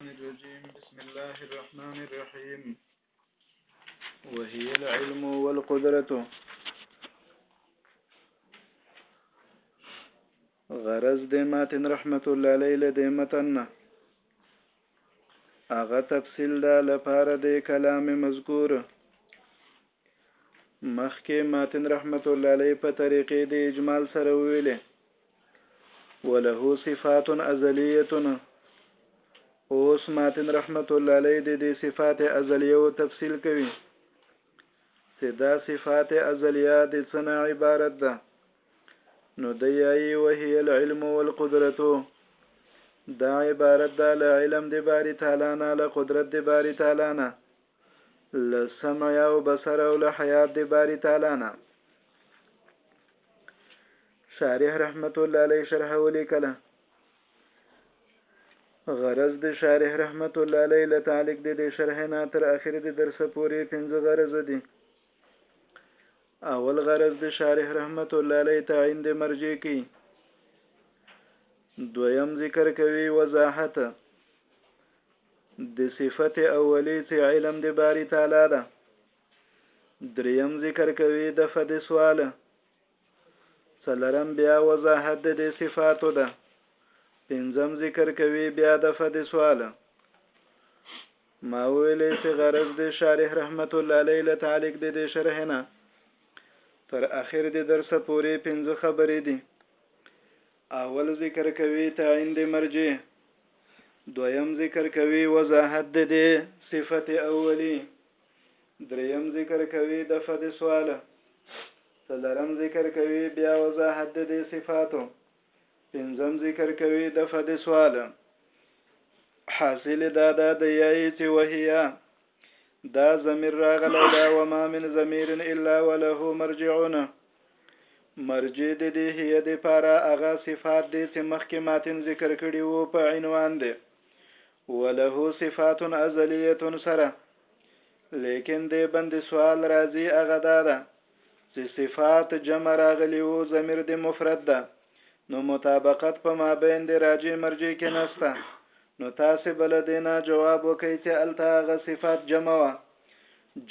الرجيم بسم الله الرحمن الرحيم وهي العلم والقدرة غرض د ماتن رحمت الله علیه له دې متن نه هغه تفصیل ده لپاره د کلام مذکور مخکې ماتن رحمت الله علیه په طریقې د اجمال سره ویلې وله صفات ازلیه اوس ماتن رحمت الله علیه د دې صفات ازلیه او تفصیل کوي چې دا صفات ازلیه د څنګه عبارت ده نو د یای وهي العلم والقدرت دا عبارت ده له علم د باری تعالی نه له قدرت د باری تعالی نه له سمع او بصر او له حیات دی باری تعالی نه شارح رحمت الله علیه شرح ولیکله غرض د شارح رحمت الله علیه له تعلق د دې شرح نه تر اخر د درس پورې پنځه غرض دي اول غرض د شارح رحمت الله علیه تعین د مرجع کی دویم ذکر کوي وضاحت د صفت اولی چې علم د باری تعالی ده دریم ذکر کوي د فد سوال څلرم بیا وضاحت د دې صفاتو ده پنځم ذکر کوي بیا د فد سوال ما ویلې چې غرض د شارح رحمت الله علیه له تعلق د دې شرح نه تر اخر د درس پورې پنځه خبرې دي اول ذکر کوي تعین د مرجع دویم ذکر کوي وضاحت د دې صفت اولی دریم ذکر کوي د فد سوال څلرم ذکر کوي بیا وضاحت د دې صفاتو پنځم ذکر کوي د فد سوال حاصل دا ده د یای چې وهیا دا ضمیر راغلی دا وما من ضمیر الا وله مرجعون مرجع د دې هي د پاره هغه صفات دي چې مخکې ماتن ذکر کړي وو په عنوان دي وله صفات ازلیه سره لیکن د بند سوال راځي هغه دا ده چې صفات جمع راغلی او ضمیر د مفرد ده نو مطابقت په مابین د راجع مرجع کې نسته نو تاسو بل دینا جواب وکي چې التا غ صفات جمع وا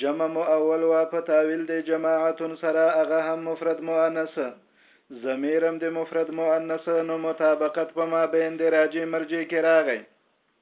جمع مو اول وا په تاویل د جماعت سره هغه هم مفرد مؤنث ضمیرم د مفرد مؤنث نو مطابقت په مابین د راجع مرجع کې راغی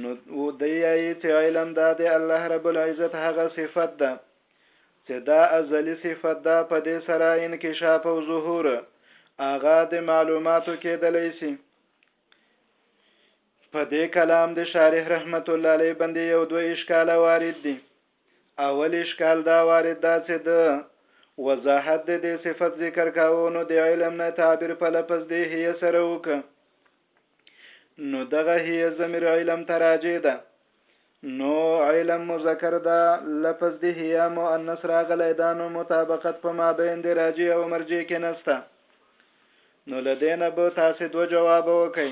نو دی یې چې علم دا د الله رب العزت هغه صفت ده چې دا ازلی صفت ده په دې سره انکشاف او ظهور هغه د معلوماتو کېدلی شي په دې کلام د شارح رحمت الله علیه باندې یو دوه اشکال وارد دي اول اشکال دا وارد ده چې د وضاحت د دې صفت ذکر کاوه نو د علم نه تعبیر په لفظ دی هي سره وکړه نو دغه هي زمير علم تراجع ده نو علم مذکر ده لفظ دی هي مؤنث راغلی دا نو مطابقت په مابین دی راجع او مرجع کې نسته نو لدینه به تاسو دو جواب وکئ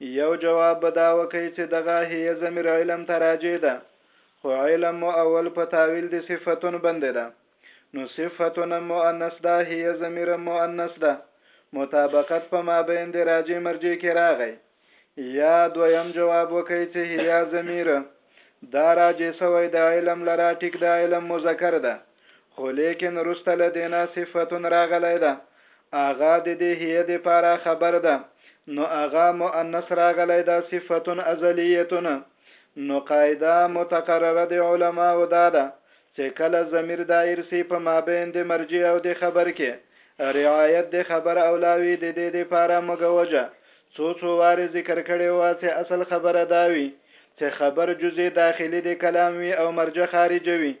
یو جواب به دا وکئ چې دغه هي زمير علم تراجع ده خو علم مو اول په تاویل دی صفتون بندې ده نو صفتنا مؤنث ده هي ضمير مؤنث ده مطابقت په مابين د راجع مرجع کې راغی يا دويم جواب وکړئ چې هي ضمير دا راجع سوی د علم لره ټيک د علم مذکر ده خو ليکن وروسته له دې نه صفتن راغلی ده هغه د دې هي دپاره خبر ده نو هغه مؤنث راغلی ده صفتن ازليتن نو قاعده متقرره د علماوو دا ده چې کله ضمير داير سي په مابين د مرجع او د خبر کې رعايت د خبر اولا وي د دې د پاره موږ وجه څو څو وارې ذکر کړې وه چې اصل خبره دا وي چې خبر جزء داخلي د کلام وي او مرجع خارجه وي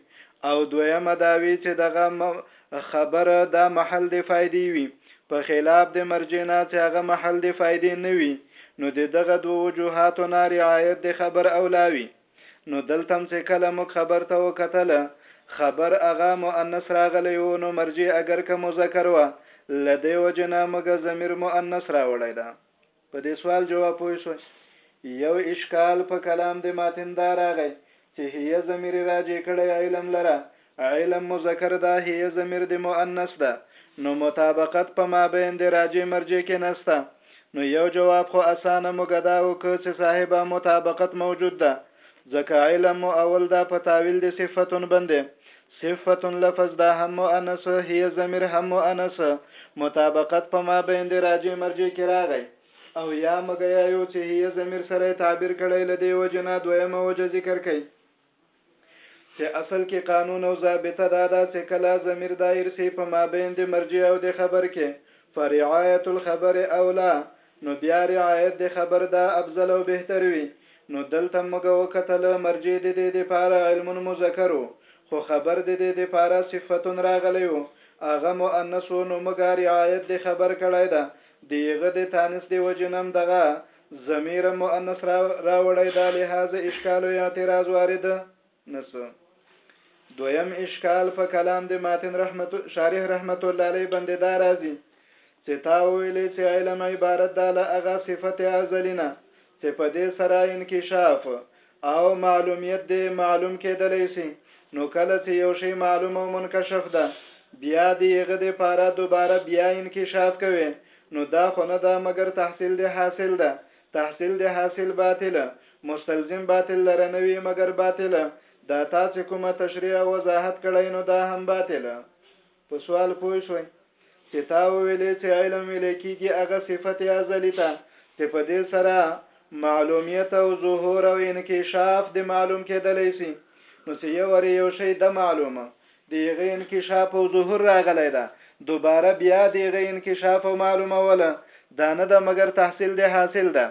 او دويمه دا وي چې دغه خبر دا محل د فايدې وي په خلاف د مرجع نه چې هغه محل د فايدې نه وي نو د دغه دوو وجوهاتو نه رعايت د خبر اولا وي. نو دلته هم چې کله موږ خبر ته وکتل، خبر هغه مؤنث راغلی و، نو مرجع اګر که مذکر وه، له دې وجې نه موږ ضمیر مؤنث راوړی ده. په دې سوال جواب پوه شوئ؟ یو اشکال په کلام د ماتن دا راغی، چې هیه ضمیر راجع کړی علم لره، علم مذکر ده هی ضمیر د مؤنث ده نو مطابقت په مابین د راجع مرجع کې نسته نو یو جواب خو اسانه موږ دا وکه چې صاحبه مطابقت موجود ده ځکه علم مو اول ده په تاویل د صفة بندې صفة لفظ دا هم مؤنث هی ضمیر هم مؤنث مطابقت په مابین د راجع مرجع کې راغی او یا موږ یایو چې هی ضمیر سره تعبیر کړی له دې وجې نه دویمه وجه ذکر کړئ. چې اصل کې قانون او ضابطه دا ده چې کله ضمیر دایر شي په مابین د مرجع او د خبر کې فرعایت الخبر اولا نو بیا رعایت د خبر دا افضل او بهتر وي نو دلته موږ وکتل مرجع د دې دپاره علم مذکر و خو خبر د دې دپاره صفت راغلی و هغه مؤنث و نو موږ رعایت د خبر کړی ده د یغه د تانث د وجې نه هم دغه ضمیر مؤنث را راوړی دا لحاظ اشکال او اعتراض وارد نسو دویم اشکال په کلام د ماتن رحمت شارح رحمت الله علیه باندې دا راځي چې تا ویلې چې علم عبارت ده له هغه صفت ازلینا چې په دې سره انکشاف او معلومیت دې معلوم کېدلی شي، نو کله چې یو شی معلوم او منکشف ده، بیا دې هغه دې پاره دوباره بیا انکشاف کوې، نو دا خو نه ده مګر تحصیل دې حاصل ده، تحصیل دې حاصل باطله، مستلزم باطل لره نه وي مګر باطله، دا تا چې کومه تشریح او وضاحت کړی نو دا هم باطله. په سوال پوه شوئ چې تا وویلې چې علم ویلې کیږي هغه صفت ازلی ته چې په دې سره معلومیت او ظهور او انکشاف د معلوم کېدلی سي نو چې یو ور یو شی د معلومه دیغه انکشاف او ظهور راغلی ده دوباره بیا دیغه انکشاف او معلومه ولا دا نه ده مګر تحصیل د حاصل ده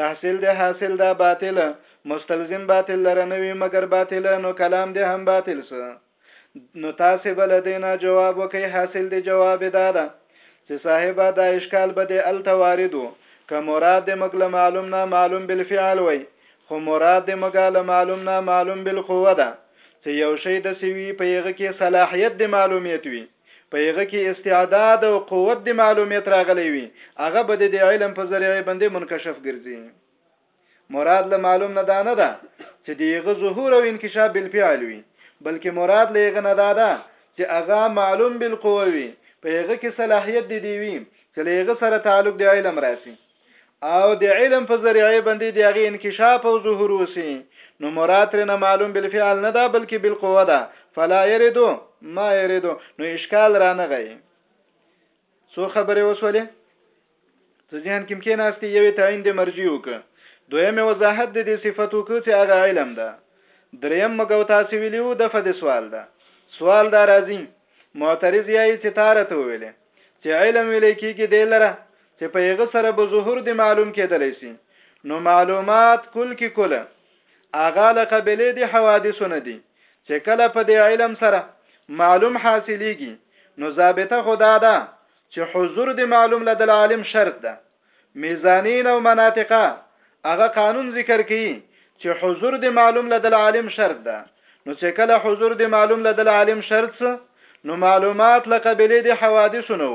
تحصیل د حاصل ده باطل مستلزم باطل لره نه وي مګر باطل نو کلام د هم باطل سره نو تاسې به له دې نه جواب وکړئ حاصل دې جواب دا ده چې صاحبه دا اشکال به دې هلته وارد و که مراد دې موږ له معلوم نه معلوم بالفعل وای خو مراد دې موږ له معلوم نه معلوم بالقوه ده چې یو شی د سوي په یغه کې صلاحیت د معلومیت وي په یغه کې استعداد او قوت د معلومیت راغلی وي هغه به د علم په ذریعه باندې منکشف ګرځي مراد له معلوم نه دا نه ده چې د هغه ظهور او انکشاف بالفعل وي بلکې مراد له هغه نه دا ده چې هغه معلوم بالقوه وي په هغه کې صلاحیت دی دی وي چې له هغه سره تعلق د علم راسي او د علم په ذریعه باندې د هغه انکشاف او ظهور وسی نو مراد رنه معلوم بالفعل نه ده بلکې بالقوه ده فلا يريدو ما يريدو نو اشکال را نه غي څو خبرې وسولې ته ذهن کې کېناستې یوې تعین د مرجی وکړه دویم وضاحت د دې صفت وکړه چې هغه علم ده دریم مګو تاسو ویلیو د فد سوال ده سوال دا راځي معترض یې چې تاره ته ویلې چې علم ویلې کېږي د لره چې په یغه سره به ظهور د معلوم کېدلی شي نو معلومات کل کې کله هغه له قبیلې دي حوادثو نه دي چې کله په دې علم سره معلوم حاصلېږي نو ضابطه خدا ده چې حضور دي معلوم له دل عالم شرط ده میزانین او مناطقه هغه قانون ذکر کړي چې حضور دي معلوم له دل عالم شرط ده نو چې کله حضور دي معلوم له دل عالم شرط څه نو معلومات له قبلې دي حوادث نو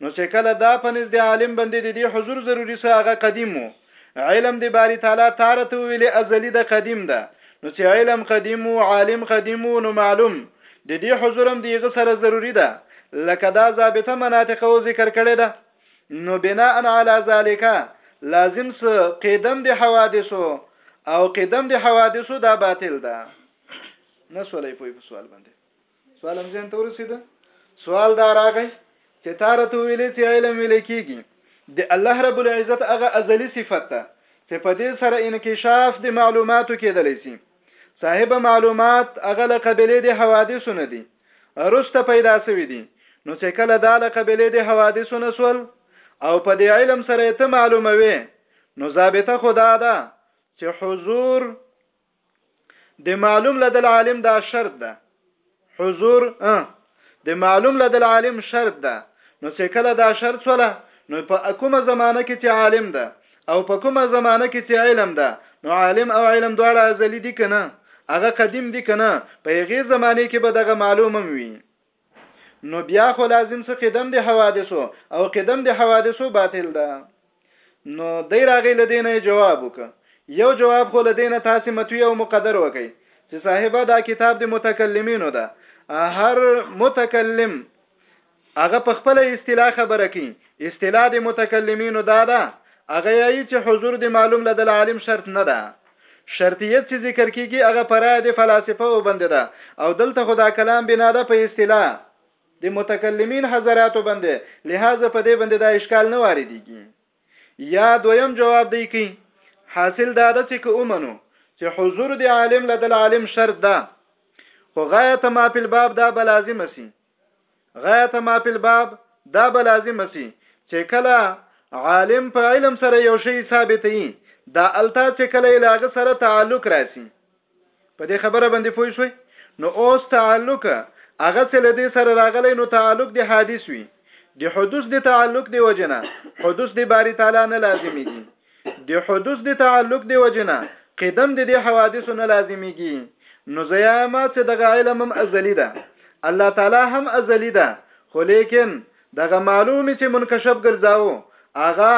نو چې کله دا پنځ دي عالم باندې دي حضور ضروری څه هغه قدیم وو علم دی باری تعالی تاره ته ویل ازلی د قدیم ده نو چې علم قدیم او عالم قدیم نو معلوم د دې حضورم دیغه سره ضروری ده لکه دا ضابطه مناطق او ذکر کړی ده نو بناء علی ذالک لازم س قدم د حوادثو او قدم د حوادثو دا باطل ده نه سولې په سوال باندې سوال هم ځین تور سید سوال دا راغی چې تاره تو ویلې چې علم ویل کیږي د الله رب العزت هغه ازلی صفت ده چې په دې سره انکشاف د معلوماتو کېدلی شي صاحب معلومات هغه له قبلې د حوادثو نه دي رسته پیدا شوی دي نو چې کله دا له قبلې د حوادثو نه سول او په دې علم سره ته معلوموي نو ضابطه خدا ده چې حضور د معلوم لد العالم دا شرط ده حضور د معلوم لد العالم شرط ده نو چې کله دا شرط ولا نو په کومه زمانه کې چې عالم ده او په کومه زمانه کې چې علم ده نو عالم او علم دواړه ازلی دي کنه هغه قدیم دي کنه په هغه زمانه کې به دغه معلومم وي نو بیا خو لازم څه قدم د حوادثو او قدم د حوادثو باطل ده نو دی راغی لدینه جواب وک یو جواب خو لدینه تاسو متوی او مقدر وکي چې صاحبہ دا کتاب د متکلمینو ده هر متکلم هغه په خپل اصطلاح خبره کوي اصطلاح د متکلمینو دا ده هغه یی چې حضور د معلوم لدل عالم شرط نه ده شرطیت چې ذکر کیږي هغه په رایه د فلاسفه او بندې ده او دلته خو دا کلام بنا ده په اصطلاح د متکلمین حضراتو باندې لهذا په دې باندې دا اشکال نه واردېږي یا دویم جواب دی کی حاصل دا ده چې که اومنو چې حضور دی عالم لدل عالم شرط ده خو غایت ما په الباب دا بلازم سي غایت ما په الباب دا به لازم سي چې کله عالم په علم سره یو شی ثابتې دا التا چې کله لاغه سره تعلق راسي په دې خبره باندې پوه شوي نو اوس تعلق هغه څه لدې سره راغلی نو تعلق د حادث وي د حدوث د تعلق دی وجنه حدوث د باری تعالی نه لازمي دي د حدوث د تعلق دی وجنه قدم د دې حوادثو نه لازمیږي نو زیاما چې دغه علم هم ازلی ده الله تعالی هم ازلی ده خو لیکن دغه معلومی چې منکشف ګرځاو هغه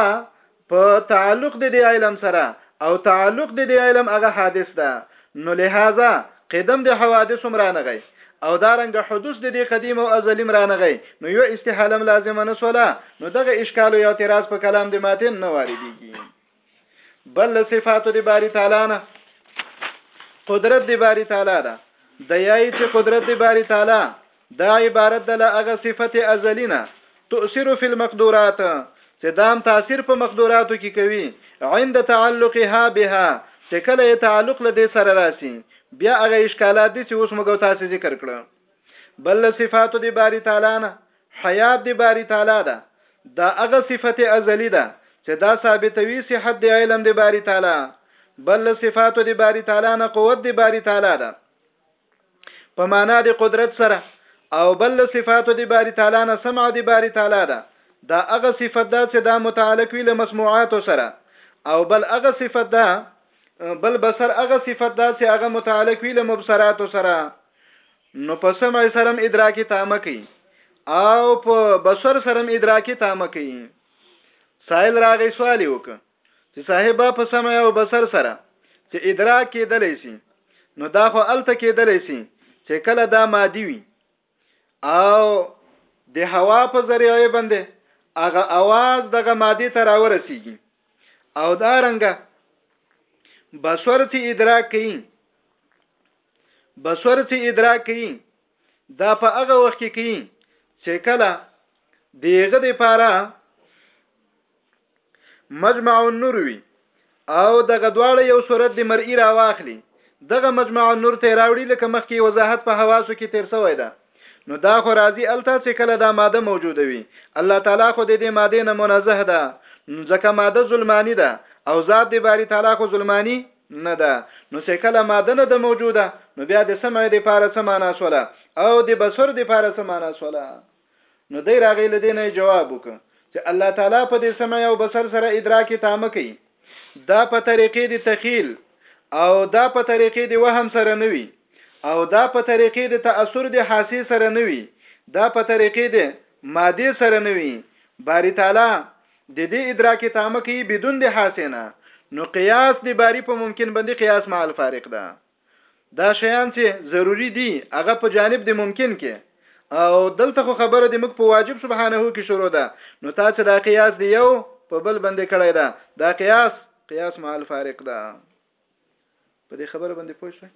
په تعلق د دې علم سره او تعلق د دې علم هغه حادث ده نو لهذا قدم د حوادث هم رانغی او دا رنګ حدوث د دې قدیم او ازلی هم رانغی نو یو استحاله هم لازمه نه سوله نو دغه اشکال او اعتراض په کلام د ماتن نه واردیږي بل له صفاتو د باری تعالی نه قدرت د باری تعالی ده د یای چې قدرت د باری تعالی دا عبارت ده له هغه صفت ازلی نه تؤثر فی المقدورات چې دام تاثیر په مقدوراتو کې کوي عند تعلقها بها چې کله یې تعلق له دې سره راسي بیا هغه اشکالات دي چې اوس موږ تاسو ذکر کړو بل صفات دی باری تعالی نه حیات دی باری تعالی ده دا هغه صفت ازلی ده چې دا ثابتوي صحت دی علم دی باری تعالی بل صفات دی باری تعالی نه قوت دی باری تعالی ده په معنا د قدرت سره او بل صفات د باری تعالی نه سمع د باری تعالی ده دا هغه صفت ده چې دا متعلق وي له مسموعات سره او بل هغه صفت ده بل بصر هغه صفت ده چې هغه متعلق وي له مبصرات سره نو په سمع سرم ادراکی تامه کوي او په بصر سرم ادراکی تامه کوي سائل راغی سوال وکړه چې صاحبه په سمع او بصر سره چې ادراک کېدلی شي نو دا خو الته کېدلی شي چې کله دا مادي وي او د هوا په ذریعه باندې هغه आवाज دغه مادي ته راورسیږي او دا رنګه بصر چې ادراک کوي بصر چې ادراک کوي دا په هغه وخت کې کوي چې کله دیغه د پاره مجمع النور وی او دغه دواړه یو صورت د مرئی را واخلي دغه مجمع النور ته راوړي لکه مخکې وضاحت په حواسو کې تیر سوی ده نو دا خو راضی الته چې کله دا ماده موجوده وي الله تعالی خو د دې ماده نه منزه ده نو ځکه ماده ظلمانی ده او ذات د باری تعالی خو ظلمانی نه ده نو چې کله ماده نه ده موجوده نو بیا د سمع د پاره سمانا سوله او د بصر د پاره سمانا سوله نو دی راغی له دې نه یې جواب وکړ چې الله تعالی په دې سمع او بصر سره ادراک تامه کوي دا په طریقې د تخیل او دا په طریقې د وهم سره نه وي او دا په طریقې د تأثر د حاسې سره نه وي دا په طریقې د ماده سره نه وي باری تعالی د دې ادراک تامه کوي بدون د حاسې نه نو قیاس د باری په ممکن باندې قیاس مع الفارق ده دا شیان چې ضروري دي هغه په جانب د ممکن کې او دلته خو خبره د موږ په واجب سبحانه کې شروع ده نو تا چې دا قیاس دی یو په بل باندې کړی ده دا قیاس قیاس مع الفارق ده په دې خبره باندې پوه شئ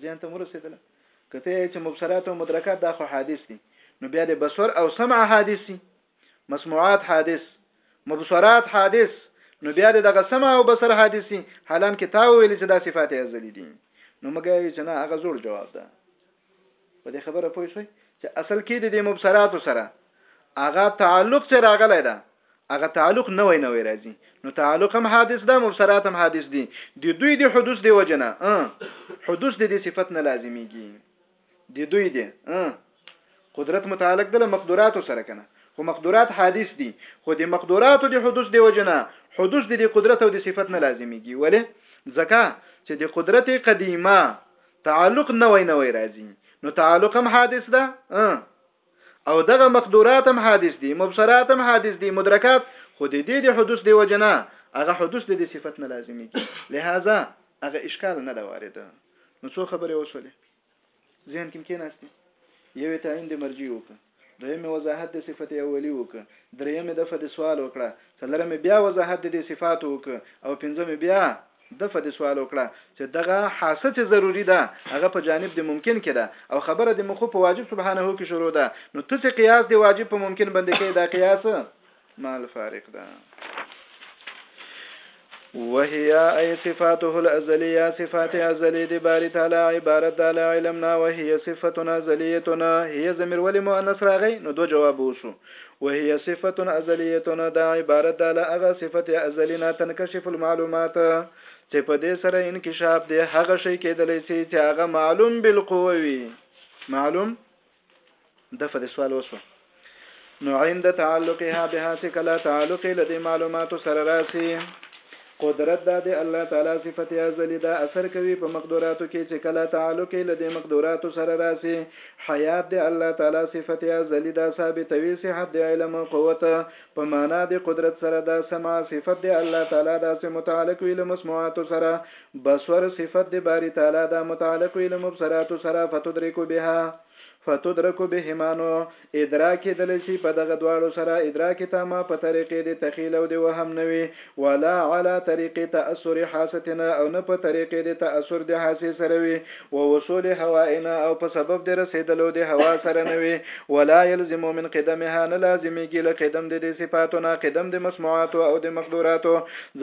ځین ته مرسیدله کته چې مبصرات او مدرکات دا خو حادث دي نو بیا د بصر او سمع حادثي مسموعات حادث مبصرات حادث نو بیا د دغه سمع او بصر حادثي حالان کې تا ویل چې دا صفات ازلي دي نو مګر چې نه هغه زوړ جواب ده په دې خبره پوه شئ چې اصل کې د دې مبصرات سره هغه تعلق چې راغلی ده هغه تعلق نه وای نه وای راځي نو تعلق هم حادث ده مبصرات هم حادث دي د دوی د حدوث دی وجنه حدوث د دې صفت نه لازميږي دی دوی دی قدرت متعلق د مقدوراتو سره کنه خو مقدورات حادث دي خو د مقدوراتو د حدوث دی وجنه حدوث د قدرت او د صفت نه لازميږي ولی ځکه چې د قدرت قدیمه تعلق نه وای نه وای راځي نو تعلق هم حادث ده او دغه مقدورات هم حادث دي مبصرات هم حادث دي مدرکات خو د دې د حدوث دی وجنه هغه حدوث د دې صفت نه لازميږي لہذا هغه اشکال نه دا وارد نو څو خبره وسولې ذهن کې کې ناشته یوې تعین د مرجی وکړه دویمه وضاحت د صفت اولی وکړه دریمه د فد سوال وکړه څلورمه بیا وضاحت د صفات وکړه او پنځمه بیا ده فدي سوال وکړه چه دغه حاسه چه ضروري ده هغه په جانب دي ممکن کي ده او خبره دي مخو په واجب سبحانه کي شروع ده نو ته چه قياس دي واجب په ممکن بندي کي دا قياس مال فارق ده وهي اي صفاته الازليه صفات ازلي دي باري تعالى عبارت على علمنا وهي صفتنا ازليتنا هي زمير ولي مؤنث راغي نو دو جواب وشو وهي صفت ازلیتون دا عبارت ده له هغه صفت ازلی نه تنکشف المعلومات چې په دې سره انکشاف دی هغه شی کېدلی سي چې هغه معلوم بالقوه وي معلوم د فد سوال وسو نو عند تعلقها بها چې کله تعلق لدی معلومات سره راسي قدرت دا د الله تعالی صفت ازلي ده، اثر کوي په مقدوراتو کې چې کله تعلق يې له دې مقدوراتو سره راسي. حيات د الله تعالی صفت ازلي ده، ثابتوي صحت د علم او قوت په معنی د قدرت سره ده. سمع صفت د الله تعالی ده چې متعلق وي له مسموعاتو سره. بصر صفت د باري تعالی ده، متعلق وي له مبصراتو سره، فتدرک بها. فتدرک بهما نو ادراک کېدلی شي په دغه دواړو سره ادراک تامه په طریقې د تخیل او د وهم نه وي ولا علی طریق تأثر حاستنا او نه په طریقې د تأثر د حاسې سره وي ووصول هوائنا او په سبب د رسېدلو د هوا سره نه وي ولا یلزم من قدمها نه لازمېږي له قدم د دې صفاتو نه قدم د مسموعاتو او د مقدوراتو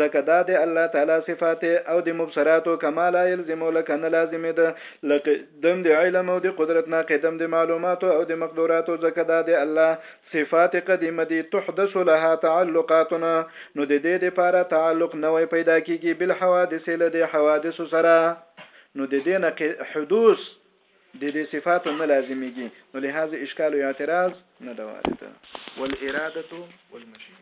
ځکه دا د الله تعالی صفات او د مبصراتو کما لا یلزم لکه نه لازمېده له دم د علم او د قدرت نه قدم د معلوماتو او د مقدوراتو ځکه دا د الله صفات قدیمه دي تحدث لها تعلقات نه نو د دې د پاره تعلق نوی پیدا کیږي بالحوادث له دې حوادثو سره نو د دې نه حدوث د دې صفاتو نه لازمیږي نو لهذا اشکال او اعتراض نه ده وارده والاراده والمشیه